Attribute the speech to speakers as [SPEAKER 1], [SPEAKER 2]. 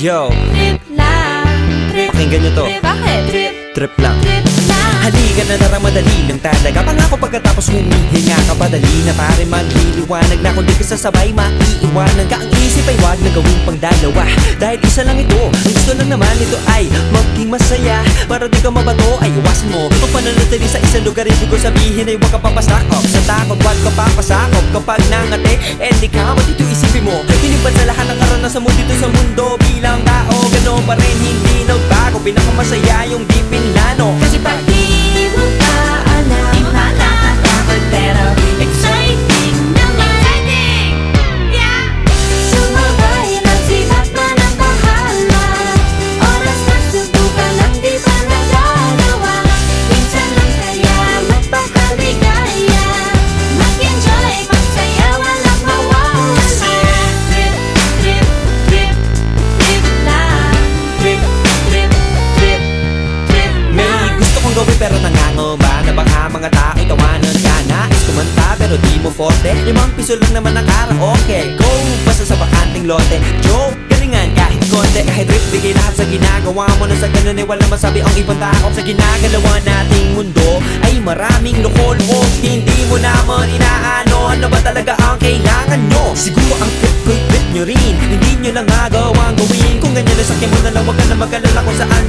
[SPEAKER 1] Yo,
[SPEAKER 2] Trip lang, trip,
[SPEAKER 1] pakinggan to
[SPEAKER 2] trip, bakit? Trip,
[SPEAKER 1] Trip lang.
[SPEAKER 2] Trip lang
[SPEAKER 1] Halika na tara madali lang talaga. Pangako pagkatapos humihinga ka Padali na pare magliliwanag na. Kung di ka sasabay maiiwanan ka. Ang isip ay wag na gawing pangdalawa. Dahil isa lang ito Ang gusto lang naman ito ay maging masaya. Para di ka mabato ay iwasan mo. Ang pananatili sa isang lugar Ibig ko sabihin ay huwag ka papasakop. Sa takot wag ka papasakop. Kapag nangate eh Pinakamasaya yung di pinlano. Kasi pag mga tao'y tawanan ka. Nais kumanta pero di mo forte. Limang piso lang naman ang karaoke. Go! Basta sa bakanting lote. Joke! Galingan kahit konti. Kahit rip bigay lahat sa ginagawa mo. Na sa ganun ay wala masabi ang ibang tao Sa ginagalawa nating mundo. Ay maraming loko-loko Hindi mo naman inaano. Ano ba talaga ang kailangan nyo? Siguro ang trip ko'y trip nyo rin. Hindi nyo lang agawang gawin. Kung ganyan na sakyan mo na lang Huwag ka na mag-alala kung saan